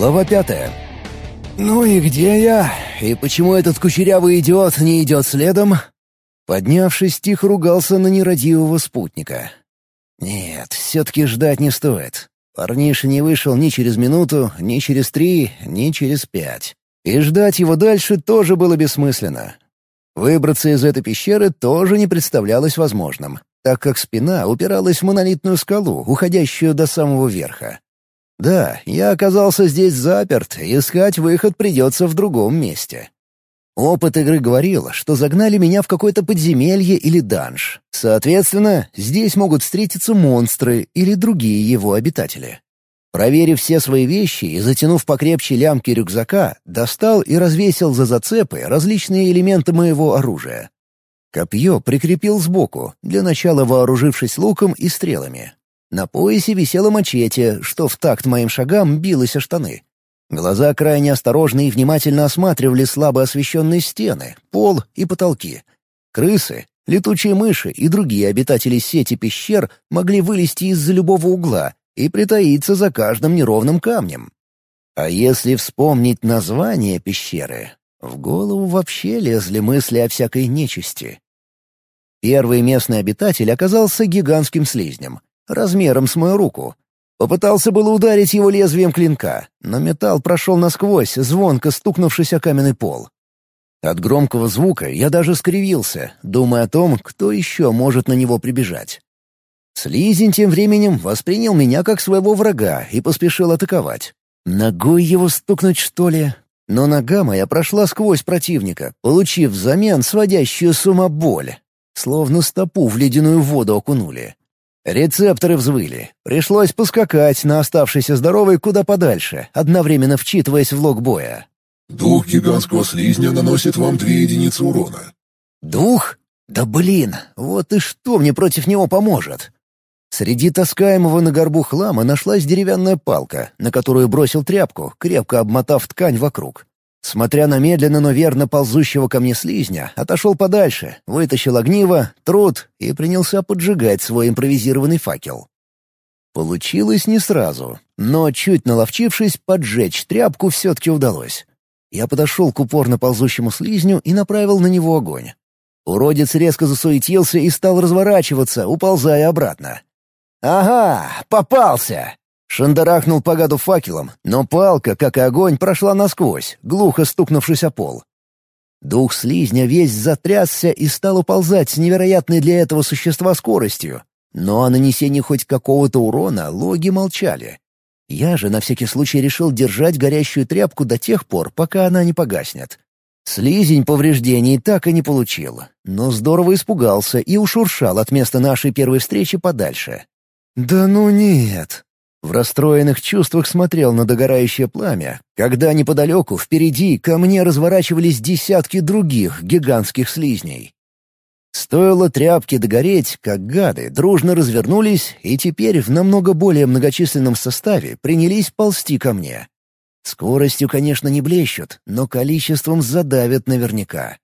Глава пятая. «Ну и где я? И почему этот кучерявый идиот не идет следом?» Поднявшись, тихо ругался на нерадивого спутника. «Нет, все-таки ждать не стоит. Парниша не вышел ни через минуту, ни через три, ни через пять. И ждать его дальше тоже было бессмысленно. Выбраться из этой пещеры тоже не представлялось возможным, так как спина упиралась в монолитную скалу, уходящую до самого верха. Да, я оказался здесь заперт, искать выход придется в другом месте. Опыт игры говорил, что загнали меня в какое-то подземелье или данж. Соответственно, здесь могут встретиться монстры или другие его обитатели. Проверив все свои вещи и затянув покрепче лямки рюкзака, достал и развесил за зацепы различные элементы моего оружия. Копье прикрепил сбоку, для начала вооружившись луком и стрелами. На поясе висело мачете, что в такт моим шагам билось о штаны. Глаза крайне осторожно и внимательно осматривали слабо освещенные стены, пол и потолки. Крысы, летучие мыши и другие обитатели сети пещер могли вылезти из-за любого угла и притаиться за каждым неровным камнем. А если вспомнить название пещеры, в голову вообще лезли мысли о всякой нечисти. Первый местный обитатель оказался гигантским слизнем, размером с мою руку, Попытался было ударить его лезвием клинка, но металл прошел насквозь, звонко стукнувшись о каменный пол. От громкого звука я даже скривился, думая о том, кто еще может на него прибежать. Слизень тем временем воспринял меня как своего врага и поспешил атаковать. Ногой его стукнуть, что ли? Но нога моя прошла сквозь противника, получив взамен сводящую с ума боль. Словно стопу в ледяную воду окунули. Рецепторы взвыли. Пришлось поскакать на оставшийся здоровый куда подальше, одновременно вчитываясь в лог боя. «Дух гигантского слизня наносит вам две единицы урона». «Дух? Да блин, вот и что мне против него поможет?» Среди таскаемого на горбу хлама нашлась деревянная палка, на которую бросил тряпку, крепко обмотав ткань вокруг. Смотря на медленно, но верно ползущего ко мне слизня, отошел подальше, вытащил огниво, труд и принялся поджигать свой импровизированный факел. Получилось не сразу, но, чуть наловчившись, поджечь тряпку все-таки удалось. Я подошел к упорно ползущему слизню и направил на него огонь. Уродец резко засуетился и стал разворачиваться, уползая обратно. «Ага, попался!» Шандарахнул по гаду факелом, но палка, как и огонь, прошла насквозь, глухо стукнувшись о пол. Дух слизня весь затрясся и стал уползать с невероятной для этого существа скоростью. Но о нанесении хоть какого-то урона логи молчали. Я же на всякий случай решил держать горящую тряпку до тех пор, пока она не погаснет. Слизень повреждений так и не получил, но здорово испугался и ушуршал от места нашей первой встречи подальше. «Да ну нет!» В расстроенных чувствах смотрел на догорающее пламя, когда неподалеку, впереди, ко мне разворачивались десятки других гигантских слизней. Стоило тряпке догореть, как гады дружно развернулись и теперь в намного более многочисленном составе принялись ползти ко мне. Скоростью, конечно, не блещут, но количеством задавят наверняка.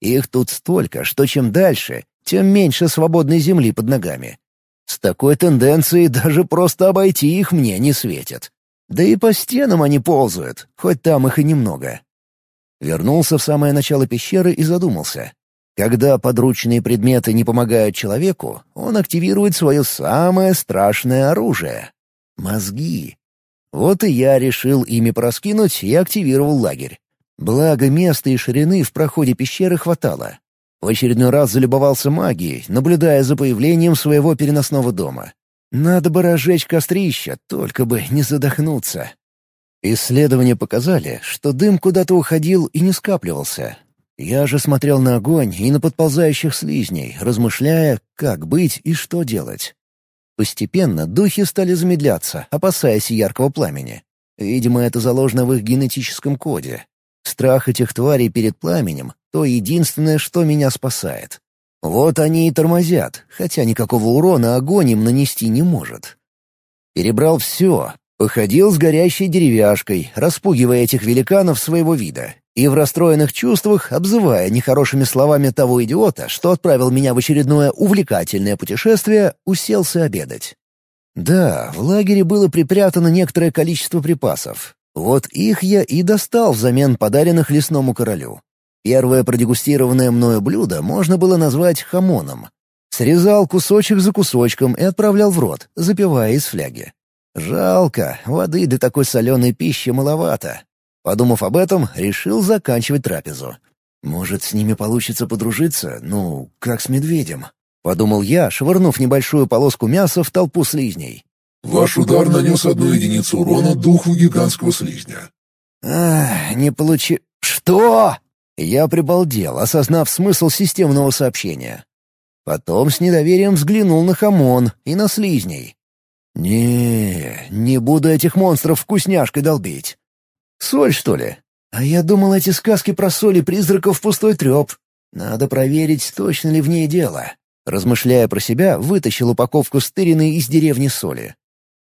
Их тут столько, что чем дальше, тем меньше свободной земли под ногами. С такой тенденцией даже просто обойти их мне не светит. Да и по стенам они ползают, хоть там их и немного. Вернулся в самое начало пещеры и задумался. Когда подручные предметы не помогают человеку, он активирует свое самое страшное оружие — мозги. Вот и я решил ими проскинуть и активировал лагерь. Благо места и ширины в проходе пещеры хватало. В очередной раз залюбовался магией, наблюдая за появлением своего переносного дома. Надо бы разжечь кострище, только бы не задохнуться. Исследования показали, что дым куда-то уходил и не скапливался. Я же смотрел на огонь и на подползающих слизней, размышляя, как быть и что делать. Постепенно духи стали замедляться, опасаясь яркого пламени. Видимо, это заложено в их генетическом коде. Страх этих тварей перед пламенем — то единственное, что меня спасает. Вот они и тормозят, хотя никакого урона огонь им нанести не может. Перебрал все, походил с горящей деревяшкой, распугивая этих великанов своего вида, и в расстроенных чувствах, обзывая нехорошими словами того идиота, что отправил меня в очередное увлекательное путешествие, уселся обедать. Да, в лагере было припрятано некоторое количество припасов. Вот их я и достал взамен подаренных лесному королю. Первое продегустированное мною блюдо можно было назвать хамоном. Срезал кусочек за кусочком и отправлял в рот, запивая из фляги. Жалко, воды для такой соленой пищи маловато. Подумав об этом, решил заканчивать трапезу. Может, с ними получится подружиться, ну, как с медведем. Подумал я, швырнув небольшую полоску мяса в толпу слизней. Ваш удар нанес одну единицу урона духу гигантского слизня. Ах, не получи... Что? Я прибалдел, осознав смысл системного сообщения. Потом с недоверием взглянул на хамон и на слизней. «Не, не буду этих монстров вкусняшкой долбить. Соль, что ли? А я думал, эти сказки про соли призраков пустой треп. Надо проверить, точно ли в ней дело». Размышляя про себя, вытащил упаковку стыренной из деревни соли.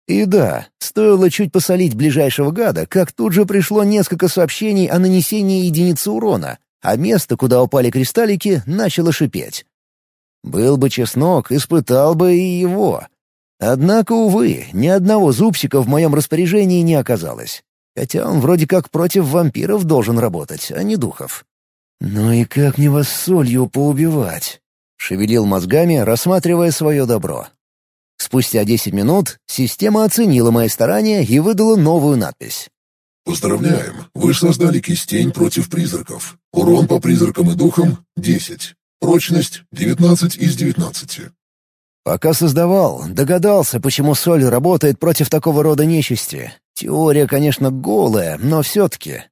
И да, стоило чуть посолить ближайшего гада, как тут же пришло несколько сообщений о нанесении единицы урона, а место, куда упали кристаллики, начало шипеть. Был бы чеснок, испытал бы и его. Однако, увы, ни одного зубчика в моем распоряжении не оказалось. Хотя он вроде как против вампиров должен работать, а не духов. «Ну и как мне вас солью поубивать?» — шевелил мозгами, рассматривая свое добро. Спустя десять минут система оценила мои старания и выдала новую надпись. «Поздравляем! Вы создали кистень против призраков. Урон по призракам и духам — 10. Прочность — 19 из 19. Пока создавал, догадался, почему соль работает против такого рода нечисти. Теория, конечно, голая, но все-таки.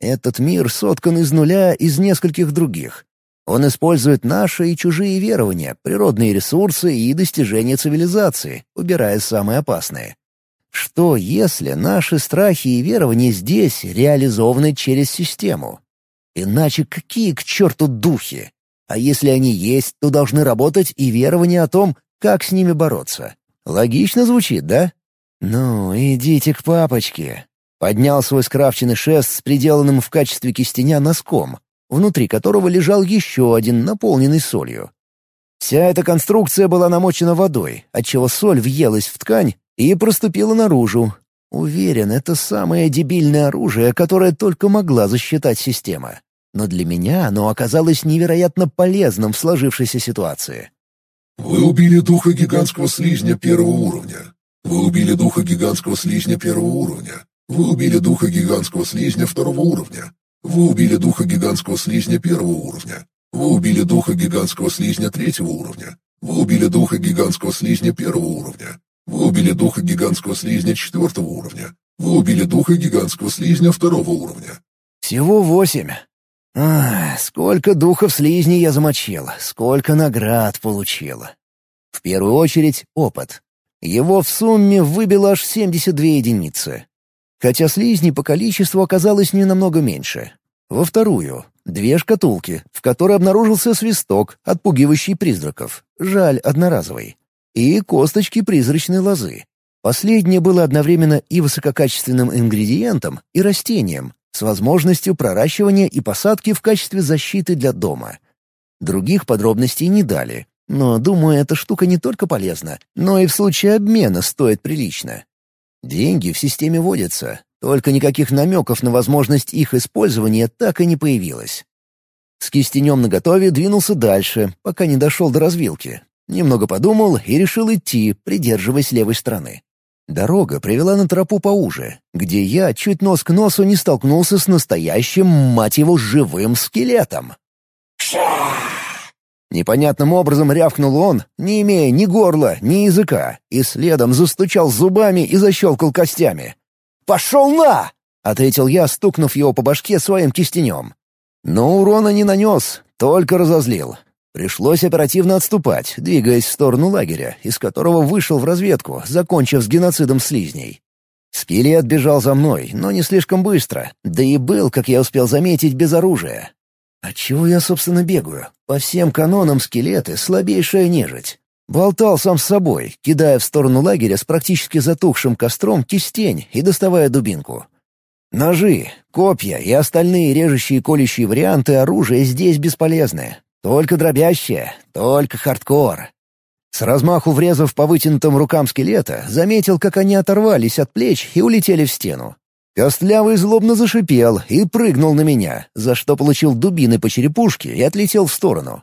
Этот мир соткан из нуля из нескольких других. Он использует наши и чужие верования, природные ресурсы и достижения цивилизации, убирая самые опасные. Что, если наши страхи и верования здесь реализованы через систему? Иначе какие к черту духи? А если они есть, то должны работать и верования о том, как с ними бороться. Логично звучит, да? Ну, идите к папочке. Поднял свой скрафченный шест с приделанным в качестве кистеня носком, внутри которого лежал еще один, наполненный солью. Вся эта конструкция была намочена водой, отчего соль въелась в ткань и проступила наружу. Уверен, это самое дебильное оружие, которое только могла засчитать система. Но для меня оно оказалось невероятно полезным в сложившейся ситуации. Вы убили духа гигантского слизня первого уровня. Вы убили духа гигантского слизня первого уровня. Вы убили духа гигантского слизня второго уровня. Вы убили духа гигантского слизня первого уровня. Вы убили духа гигантского слизня третьего уровня. Вы убили духа гигантского слизня первого уровня. Вы убили духа гигантского слизня четвертого уровня. Вы убили духа гигантского слизня второго уровня. Всего восемь. Ах, сколько духов слизней я замочил, сколько наград получил. В первую очередь опыт. Его в сумме выбило аж 72 единицы. Хотя слизней по количеству оказалось не намного меньше. Во вторую — две шкатулки, в которой обнаружился свисток, отпугивающий призраков. Жаль, одноразовый. И косточки призрачной лозы. Последнее было одновременно и высококачественным ингредиентом, и растением, с возможностью проращивания и посадки в качестве защиты для дома. Других подробностей не дали, но, думаю, эта штука не только полезна, но и в случае обмена стоит прилично. Деньги в системе водятся, только никаких намеков на возможность их использования так и не появилось. С кистенем наготове двинулся дальше, пока не дошел до развилки. Немного подумал и решил идти, придерживаясь левой стороны. Дорога привела на тропу поуже, где я чуть нос к носу не столкнулся с настоящим, мать его, живым скелетом. Непонятным образом рявкнул он, не имея ни горла, ни языка, и следом застучал зубами и защелкал костями. «Пошел на!» — ответил я, стукнув его по башке своим кистенем. Но урона не нанес, только разозлил. Пришлось оперативно отступать, двигаясь в сторону лагеря, из которого вышел в разведку, закончив с геноцидом слизней. Скелет бежал за мной, но не слишком быстро, да и был, как я успел заметить, без оружия. Отчего я, собственно, бегаю? По всем канонам скелеты — слабейшая нежить. Болтал сам с собой, кидая в сторону лагеря с практически затухшим костром кистень и доставая дубинку. Ножи, копья и остальные режущие и колющие варианты оружия здесь бесполезны. Только дробящее, только хардкор. С размаху врезав по вытянутым рукам скелета, заметил, как они оторвались от плеч и улетели в стену. Костлявый злобно зашипел и прыгнул на меня, за что получил дубины по черепушке и отлетел в сторону.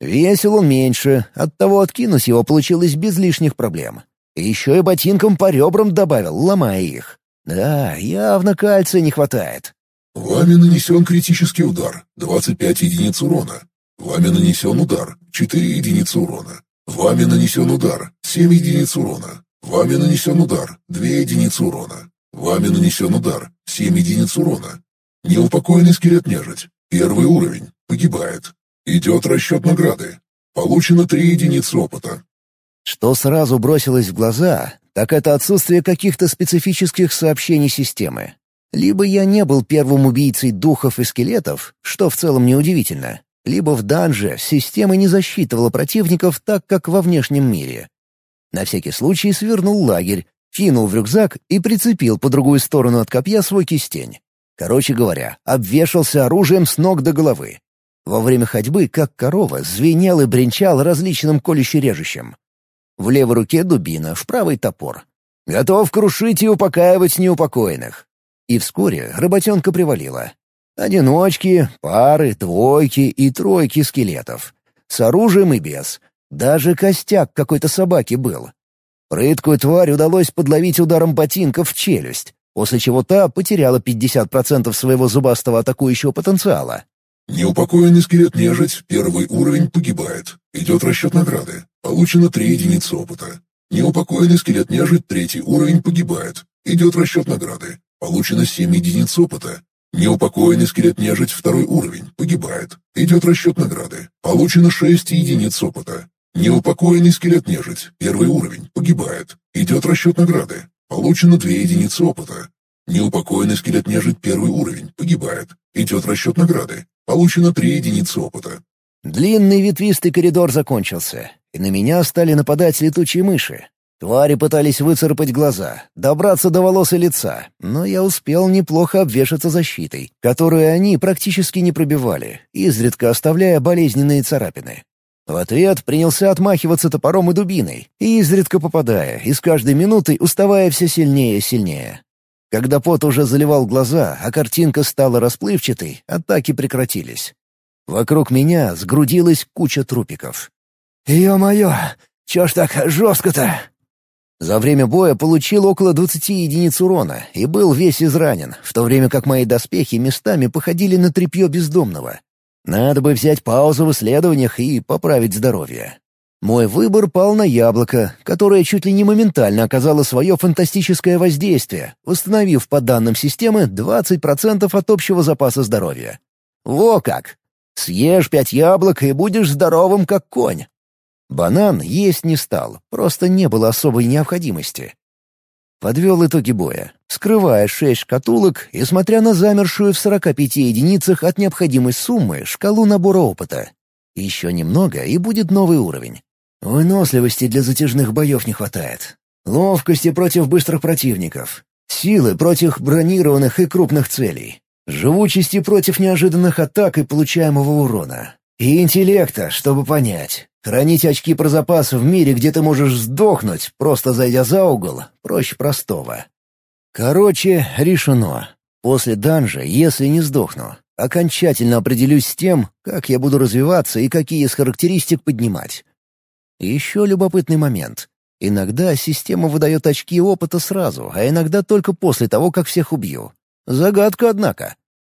Весил он меньше, оттого откинуть его получилось без лишних проблем. Еще и ботинком по ребрам добавил, ломая их. Да, явно кальция не хватает. Вами нанесен критический удар, 25 единиц урона. Вами нанесен удар, 4 единицы урона. Вами нанесен удар, 7 единиц урона. Вами нанесен удар, 2 единицы урона. Вами нанесен удар, 7 единиц урона. Неупокоенный скелет нежить, первый уровень, погибает. Идет расчет награды. Получено 3 единицы опыта. Что сразу бросилось в глаза, так это отсутствие каких-то специфических сообщений системы. Либо я не был первым убийцей духов и скелетов, что в целом неудивительно, либо в данже система не засчитывала противников так, как во внешнем мире. На всякий случай свернул лагерь, кинул в рюкзак и прицепил по другую сторону от копья свой кистень. Короче говоря, обвешался оружием с ног до головы. Во время ходьбы, как корова, звенел и бренчал различным колюще-режущим. В левой руке дубина, в правой топор. Готов крушить и упокаивать неупокоенных. И вскоре работенка привалила. Одиночки, пары, двойки и тройки скелетов. С оружием и без. Даже костяк какой-то собаки был. Прыткую тварь удалось подловить ударом ботинка в челюсть, после чего та потеряла 50% своего зубастого атакующего потенциала. Неупокоенный скелет нежить, первый уровень погибает. Идет расчет награды. Получено 3 единицы опыта. Неупокоенный скелет нежить, третий уровень погибает. Идет расчет награды. Получено 7 единиц опыта. Неупокоенный скелет нежить, второй уровень, погибает. Идет расчет награды. Получено 6 единиц опыта. Неупокоенный скелет нежить, первый уровень, погибает. Идет расчет награды. Получено 2 единицы опыта. Неупокоенный скелет нежить, первый уровень, погибает. Идет расчет награды. Получено 3 единицы опыта. Длинный ветвистый коридор закончился, и на меня стали нападать летучие мыши. Твари пытались выцарапать глаза, добраться до волос и лица, но я успел неплохо обвешаться защитой, которую они практически не пробивали, изредка оставляя болезненные царапины. В ответ принялся отмахиваться топором и дубиной, изредка попадая, и с каждой минутой уставая все сильнее и сильнее. Когда пот уже заливал глаза, а картинка стала расплывчатой, атаки прекратились. Вокруг меня сгрудилась куча трупиков. «Ё-моё, чё ж так жестко-то?» За время боя получил около 20 единиц урона и был весь изранен, в то время как мои доспехи местами походили на тряпье бездомного. Надо бы взять паузу в исследованиях и поправить здоровье. Мой выбор пал на яблоко, которое чуть ли не моментально оказало свое фантастическое воздействие, восстановив по данным системы 20% от общего запаса здоровья. Во как! Съешь пять яблок и будешь здоровым, как конь. Банан есть не стал, просто не было особой необходимости. Подвел итоги боя, скрывая шесть шкатулок и смотря на замершую в 45 единицах от необходимой суммы шкалу набора опыта. Еще немного, и будет новый уровень. Выносливости для затяжных боев не хватает. Ловкости против быстрых противников. Силы против бронированных и крупных целей. Живучести против неожиданных атак и получаемого урона. И интеллекта, чтобы понять. Хранить очки про запас в мире, где ты можешь сдохнуть, просто зайдя за угол, проще простого. Короче, решено. После данжа, если не сдохну, окончательно определюсь с тем, как я буду развиваться и какие из характеристик поднимать. Еще любопытный момент. Иногда система выдает очки опыта сразу, а иногда только после того, как всех убью. Загадка, однако.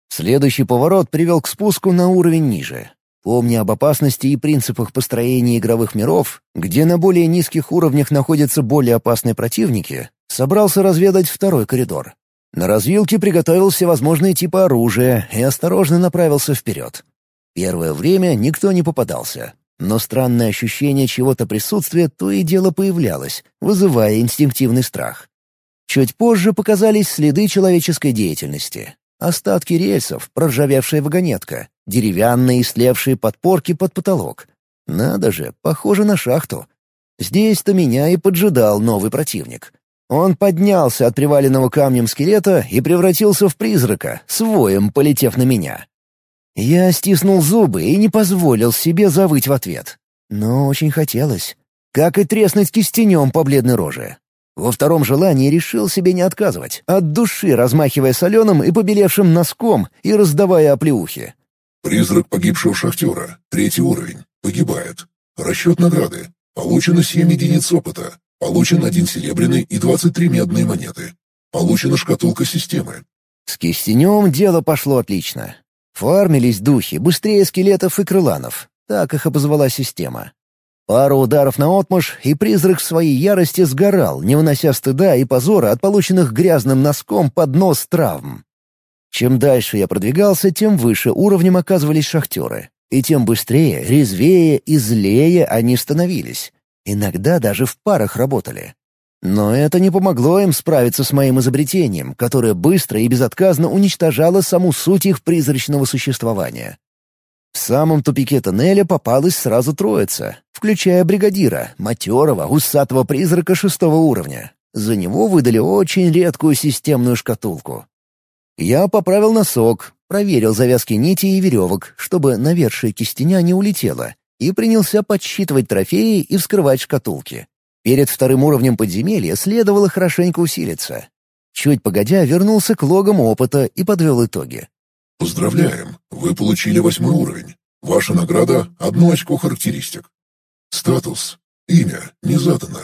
Следующий поворот привел к спуску на уровень ниже. Помня об опасности и принципах построения игровых миров, где на более низких уровнях находятся более опасные противники, собрался разведать второй коридор. На развилке приготовил всевозможные типы оружия и осторожно направился вперед. Первое время никто не попадался, но странное ощущение чего-то присутствия то и дело появлялось, вызывая инстинктивный страх. Чуть позже показались следы человеческой деятельности. Остатки рельсов, проржавевшая вагонетка, деревянные истлевшие подпорки под потолок. Надо же, похоже на шахту. Здесь-то меня и поджидал новый противник. Он поднялся от приваленного камнем скелета и превратился в призрака, с воем полетев на меня. Я стиснул зубы и не позволил себе завыть в ответ. Но очень хотелось. Как и треснуть кистенем по бледной роже. Во втором желании решил себе не отказывать, от души размахивая соленым и побелевшим носком и раздавая оплеухи. Призрак погибшего шахтера, третий уровень, погибает. Расчет награды. Получено 7 единиц опыта. Получен один серебряный и 23 медные монеты. Получена шкатулка системы. С кистенем дело пошло отлично. Фармились духи быстрее скелетов и крыланов. Так их обозвала система. Пару ударов на отмаш, и призрак в своей ярости сгорал, не вынося стыда и позора от полученных грязным носком под нос травм. Чем дальше я продвигался, тем выше уровнем оказывались шахтеры. И тем быстрее, резвее и злее они становились. Иногда даже в парах работали. Но это не помогло им справиться с моим изобретением, которое быстро и безотказно уничтожало саму суть их призрачного существования. В самом тупике тоннеля попалась сразу троица, включая бригадира, матерого, усатого призрака шестого уровня. За него выдали очень редкую системную шкатулку. Я поправил носок, проверил завязки нити и веревок, чтобы навершие кистеня не улетело, и принялся подсчитывать трофеи и вскрывать шкатулки. Перед вторым уровнем подземелья следовало хорошенько усилиться. Чуть погодя, вернулся к логам опыта и подвел итоги. Поздравляем! Вы получили восьмой уровень. Ваша награда — одно очко характеристик. Статус. Имя. Не задано.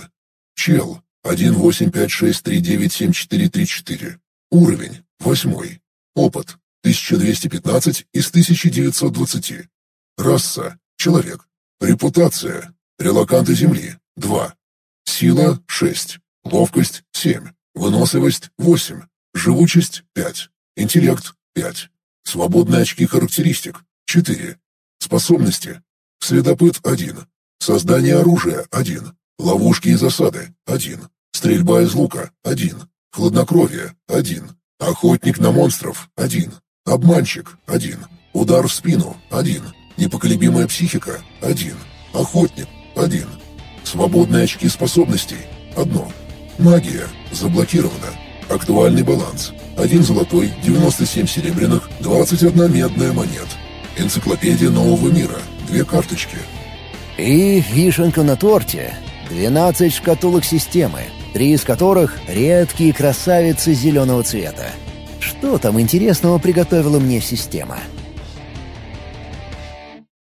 Чел. 18563974434. Уровень. Восьмой. Опыт. 1215 из 1920. Раса. Человек. Репутация. Релаканты Земли. 2. Сила. 6. Ловкость. 7. Выносливость. 8. Живучесть. 5. Интеллект. 5. Свободные очки характеристик – 4. Способности. Следопыт – 1. Создание оружия – 1. Ловушки и засады – 1. Стрельба из лука – 1. Хладнокровие – 1. Охотник на монстров – 1. Обманщик – 1. Удар в спину – 1. Непоколебимая психика – 1. Охотник – 1. Свободные очки способностей – 1. Магия – заблокирована. Актуальный баланс – один золотой, 97 серебряных, 21 медная монет. Энциклопедия нового мира. Две карточки. И вишенка на торте. 12 шкатулок системы, три из которых — редкие красавицы зеленого цвета. Что там интересного приготовила мне система? —